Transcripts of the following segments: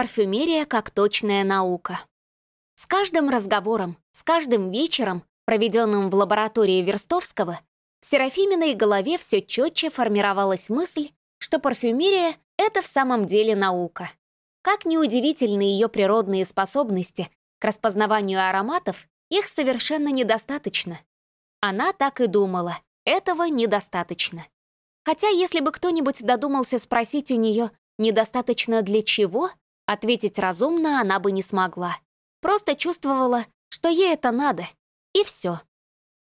Парфюмерия как точная наука. С каждым разговором, с каждым вечером, проведенным в лаборатории Верстовского, в Серафиминой голове все четче формировалась мысль, что парфюмерия — это в самом деле наука. Как неудивительны ее природные способности к распознаванию ароматов, их совершенно недостаточно. Она так и думала, этого недостаточно. Хотя если бы кто-нибудь додумался спросить у нее, недостаточно для чего, ответить разумно она бы не смогла. Просто чувствовала, что ей это надо, и все.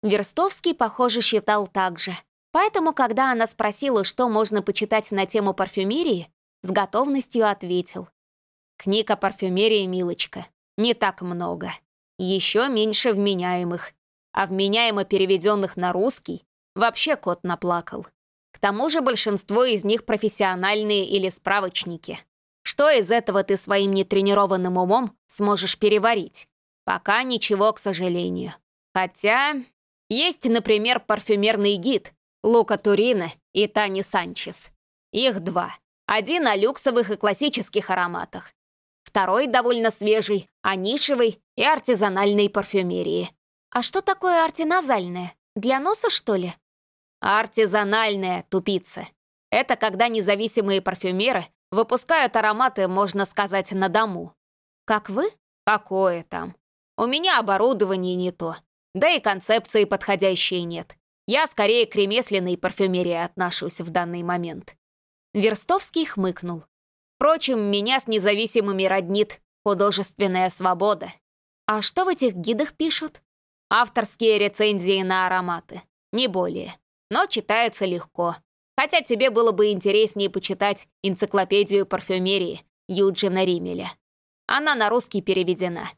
Верстовский, похоже, считал так же. Поэтому, когда она спросила, что можно почитать на тему парфюмерии, с готовностью ответил. «Книг о парфюмерии, милочка, не так много. Еще меньше вменяемых. А вменяемо переведенных на русский вообще кот наплакал. К тому же большинство из них профессиональные или справочники. Что из этого ты своим нетренированным умом сможешь переварить? Пока ничего, к сожалению. Хотя есть, например, парфюмерный гид Лука Турина и Тани Санчес. Их два. Один о люксовых и классических ароматах. Второй довольно свежий, о нишевой и артизанальной парфюмерии. А что такое артиназальное? Для носа, что ли? Артизанальная, тупица. Это когда независимые парфюмеры выпускают ароматы, можно сказать, на дому. Как вы? Какое там? У меня оборудование не то. Да и концепции подходящей нет. Я скорее к ремесленной парфюмерии отношусь в данный момент. Верстовский хмыкнул. Впрочем, меня с независимыми роднит художественная свобода. А что в этих гидах пишут? Авторские рецензии на ароматы. Не более. Но читается легко. Хотя тебе было бы интереснее почитать энциклопедию парфюмерии Юджина Римеля. Она на русский переведена.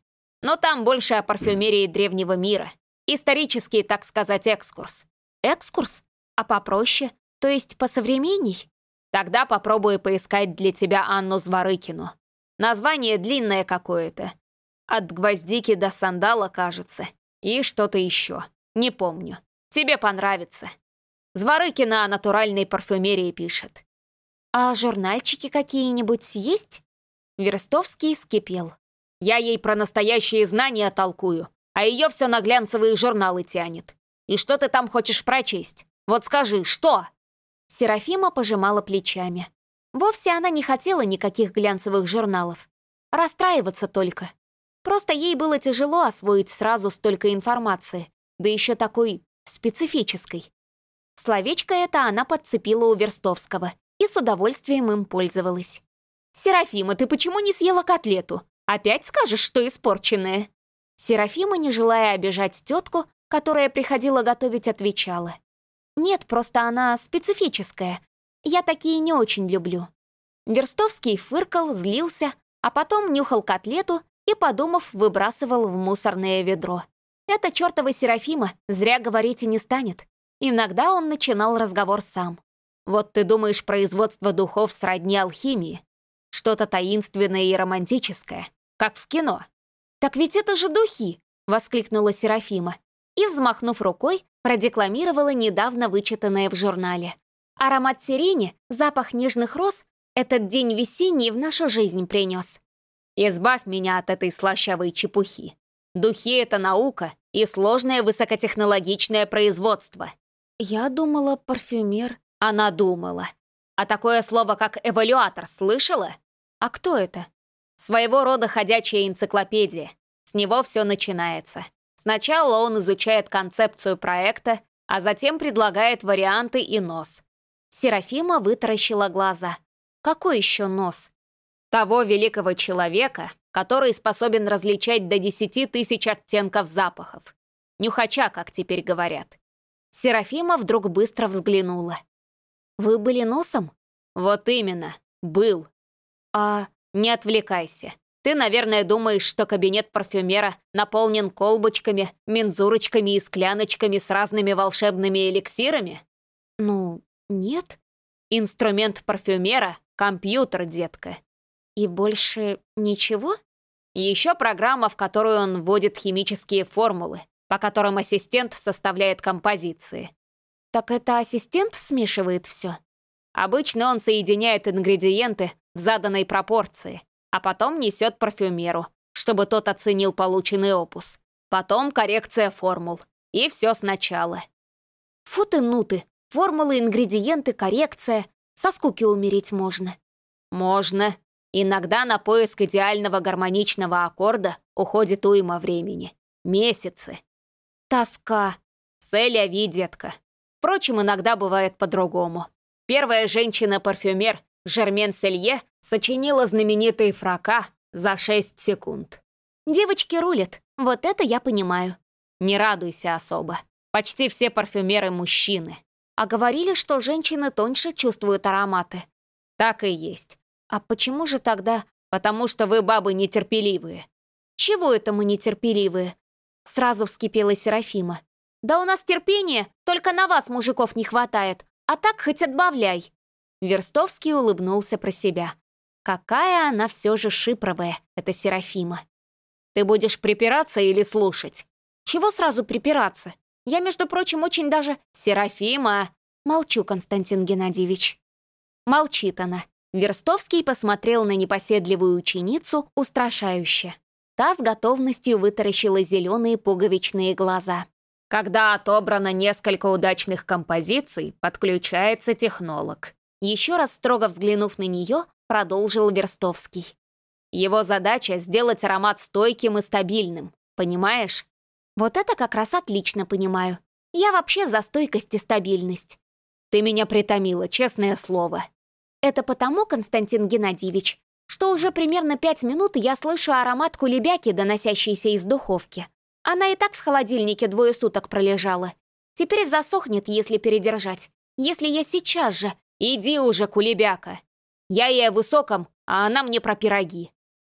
Но там больше о парфюмерии древнего мира. Исторический, так сказать, экскурс. Экскурс? А попроще? То есть посовременней? Тогда попробую поискать для тебя Анну Зворыкину. Название длинное какое-то. От гвоздики до сандала, кажется. И что-то еще. Не помню. Тебе понравится. Зворыкина о натуральной парфюмерии пишет. А журнальчики какие-нибудь есть? Верстовский вскипел. Я ей про настоящие знания толкую, а ее все на глянцевые журналы тянет. И что ты там хочешь прочесть? Вот скажи, что?» Серафима пожимала плечами. Вовсе она не хотела никаких глянцевых журналов. Расстраиваться только. Просто ей было тяжело освоить сразу столько информации, да еще такой специфической. Словечко это она подцепила у Верстовского и с удовольствием им пользовалась. «Серафима, ты почему не съела котлету? Опять скажешь, что испорченная?» Серафима, не желая обижать тетку, которая приходила готовить, отвечала. «Нет, просто она специфическая. Я такие не очень люблю». Верстовский фыркал, злился, а потом нюхал котлету и, подумав, выбрасывал в мусорное ведро. Это чертова Серафима зря говорить и не станет. Иногда он начинал разговор сам. «Вот ты думаешь, производство духов сродни алхимии? Что-то таинственное и романтическое, как в кино». «Так ведь это же духи!» — воскликнула Серафима и, взмахнув рукой, продекламировала недавно вычитанное в журнале. «Аромат сирени, запах нежных роз этот день весенний в нашу жизнь принес». «Избавь меня от этой слащавой чепухи. Духи — это наука и сложное высокотехнологичное производство». «Я думала, парфюмер». Она думала. А такое слово, как «эвалюатор» слышала? А кто это? Своего рода ходячая энциклопедия. С него все начинается. Сначала он изучает концепцию проекта, а затем предлагает варианты и нос. Серафима вытаращила глаза. Какой еще нос? Того великого человека, который способен различать до 10 тысяч оттенков запахов. Нюхача, как теперь говорят. Серафима вдруг быстро взглянула. «Вы были носом?» «Вот именно, был». «А не отвлекайся. Ты, наверное, думаешь, что кабинет парфюмера наполнен колбочками, мензурочками и скляночками с разными волшебными эликсирами? Ну, нет. Инструмент парфюмера — компьютер, детка. И больше ничего? Еще программа, в которую он вводит химические формулы, по которым ассистент составляет композиции. Так это ассистент смешивает все? Обычно он соединяет ингредиенты в заданной пропорции, а потом несет парфюмеру, чтобы тот оценил полученный опус. Потом коррекция формул. И все сначала. Фу ты, ну ты. Формулы, ингредиенты, коррекция. Со скуки умереть можно. Можно. Иногда на поиск идеального гармоничного аккорда уходит уйма времени. Месяцы. Тоска. Селяви, детка. Впрочем, иногда бывает по-другому. Первая женщина-парфюмер, Жермен Селье, сочинила знаменитые фрака за 6 секунд. Девочки рулят, вот это я понимаю. Не радуйся особо. Почти все парфюмеры мужчины. А говорили, что женщины тоньше чувствуют ароматы. Так и есть. А почему же тогда... Потому что вы, бабы, нетерпеливые. Чего это мы нетерпеливые? Сразу вскипела Серафима. Да у нас терпения, только на вас, мужиков, не хватает. А так хоть отбавляй. Верстовский улыбнулся про себя. Какая она все же шипровая, эта Серафима. Ты будешь припираться или слушать? Чего сразу припираться? Я, между прочим, очень даже... Серафима! Молчу, Константин Геннадьевич. Молчит она. Верстовский посмотрел на непоседливую ученицу устрашающе. Та с готовностью вытаращила зеленые пуговичные глаза. Когда отобрано несколько удачных композиций, подключается технолог. Еще раз строго взглянув на нее, продолжил Верстовский. Его задача — сделать аромат стойким и стабильным, понимаешь? Вот это как раз отлично понимаю. Я вообще за стойкость и стабильность. Ты меня притомила, честное слово. Это потому, Константин Геннадьевич, что уже примерно пять минут я слышу аромат кулебяки, доносящийся из духовки. Она и так в холодильнике двое суток пролежала. Теперь засохнет, если передержать. Если я сейчас же... Иди уже, кулебяка. Я ей о высоком, а она мне про пироги.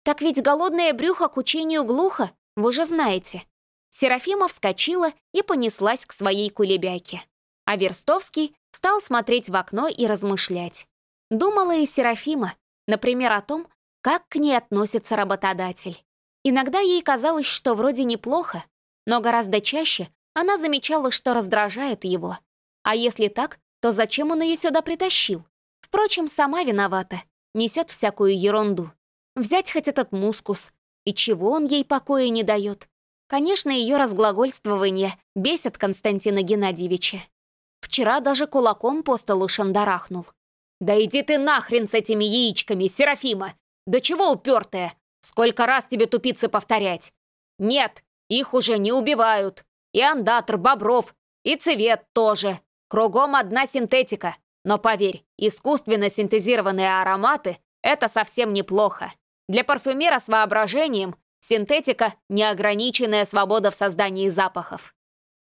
Так ведь голодное брюхо к учению глухо, вы же знаете. Серафима вскочила и понеслась к своей кулебяке. А Верстовский стал смотреть в окно и размышлять. Думала и Серафима, например, о том, как к ней относится работодатель. Иногда ей казалось, что вроде неплохо, но гораздо чаще она замечала, что раздражает его. А если так, то зачем он ее сюда притащил? Впрочем, сама виновата, несет всякую ерунду. Взять хоть этот мускус. И чего он ей покоя не дает? Конечно, ее разглагольствование бесит Константина Геннадьевича. Вчера даже кулаком по столу шандарахнул. «Да иди ты нахрен с этими яичками, Серафима! Да чего упертая? Сколько раз тебе тупицы повторять? Нет, их уже не убивают. И андатр, бобров, и цвет тоже. Кругом одна синтетика. Но поверь, искусственно синтезированные ароматы — это совсем неплохо. Для парфюмера с воображением Синтетика — неограниченная свобода в создании запахов.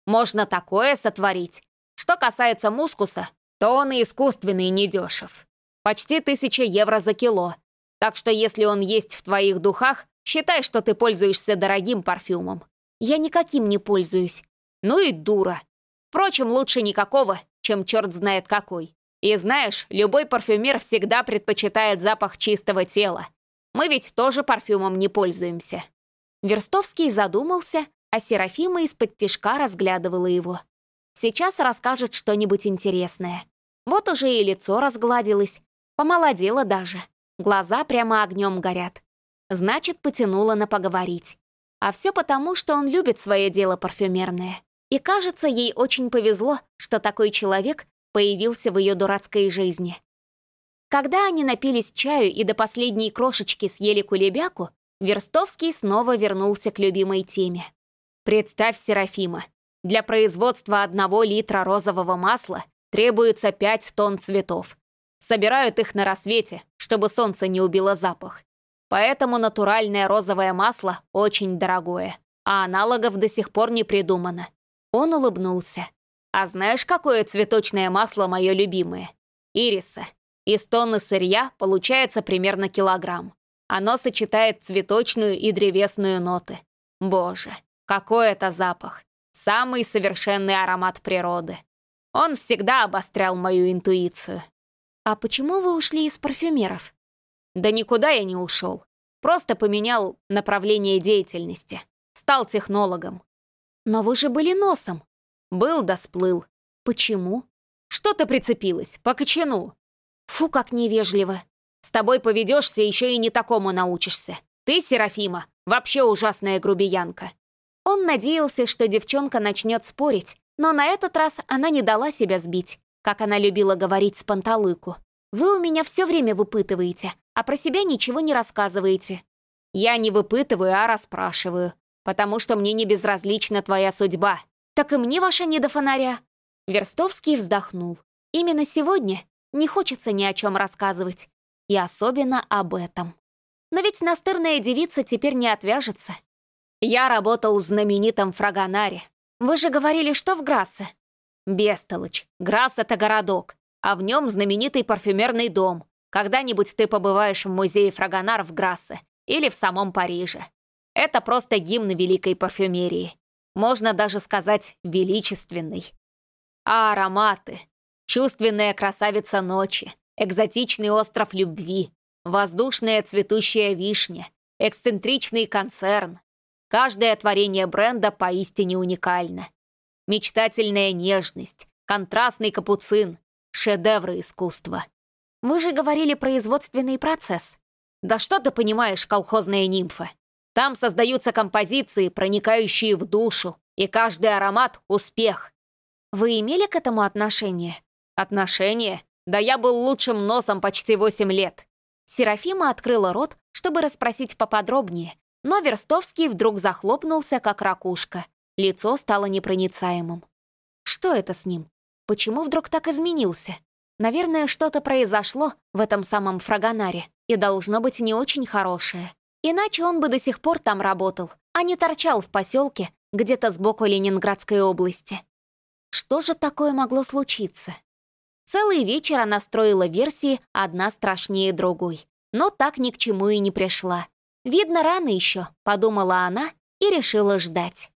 Можно такое сотворить. Что касается мускуса, то он и искусственный недешев. Почти тысяча евро за кило. Так что если он есть в твоих духах, считай, что ты пользуешься дорогим парфюмом. Я никаким не пользуюсь. Ну и дура. Впрочем, лучше никакого, чем черт знает какой. И знаешь, любой парфюмер всегда предпочитает запах чистого тела. Мы ведь тоже парфюмом не пользуемся». Верстовский задумался, а Серафима из-под тишка разглядывала его. Сейчас расскажет что-нибудь интересное. Вот уже и лицо разгладилось, помолодело даже. Глаза прямо огнем горят. Значит, потянула на поговорить. А все потому, что он любит свое дело парфюмерное. И кажется, ей очень повезло, что такой человек появился в ее дурацкой жизни. Когда они напились чаю и до последней крошечки съели кулебяку, Верстовский снова вернулся к любимой теме. «Представь, Серафима, для производства одного литра розового масла требуется 5 тонн цветов. Собирают их на рассвете, чтобы солнце не убило запах. Поэтому натуральное розовое масло очень дорогое, а аналогов до сих пор не придумано». Он улыбнулся. «А знаешь, какое цветочное масло мое любимое? Ириса. Из тонны сырья получается примерно килограмм. Оно сочетает цветочную и древесную ноты. Боже, какой это запах! Самый совершенный аромат природы. Он всегда обострял мою интуицию. «А почему вы ушли из парфюмеров?» «Да никуда я не ушел. Просто поменял направление деятельности. Стал технологом». «Но вы же были носом». «Был да сплыл». «Почему?» «Что ты прицепилась? По кочану?» Фу, как невежливо. С тобой поведешься, еще и не такому научишься. Ты, Серафима, вообще ужасная грубиянка». Он надеялся, что девчонка начнет спорить, но на этот раз она не дала себя сбить, как она любила говорить с Панталыку. «Вы у меня все время выпытываете, а про себя ничего не рассказываете». «Я не выпытываю, а расспрашиваю, потому что мне не безразлична твоя судьба». «Так и мне ваша не до фонаря». Верстовский вздохнул. «Именно сегодня не хочется ни о чем рассказывать. И особенно об этом. Но ведь настырная девица теперь не отвяжется. Я работал в знаменитом Фрагонаре. Вы же говорили, что в Грассе. Бестолочь. Грасс — это городок, а в нем знаменитый парфюмерный дом. Когда-нибудь ты побываешь в музее Фрагонар в Грассе или в самом Париже. Это просто гимн великой парфюмерии. Можно даже сказать величественный. А ароматы? Чувственная красавица ночи, экзотичный остров любви, воздушная цветущая вишня, эксцентричный концерн. Каждое творение бренда поистине уникально. Мечтательная нежность, контрастный капуцин, шедевры искусства. Вы же говорили производственный процесс. Да что ты понимаешь, колхозная нимфа? Там создаются композиции, проникающие в душу, и каждый аромат — успех. Вы имели к этому отношение? Отношения? Да я был лучшим носом почти 8 лет. Серафима открыла рот, чтобы расспросить поподробнее, но Верстовский вдруг захлопнулся, как ракушка. Лицо стало непроницаемым. Что это с ним? Почему вдруг так изменился? Наверное, что-то произошло в этом самом фрагонаре, и должно быть не очень хорошее. Иначе он бы до сих пор там работал, а не торчал в поселке где-то сбоку Ленинградской области. Что же такое могло случиться? Целый вечер она строила версии, одна страшнее другой. Но так ни к чему и не пришла. «Видно, рано еще», — подумала она и решила ждать.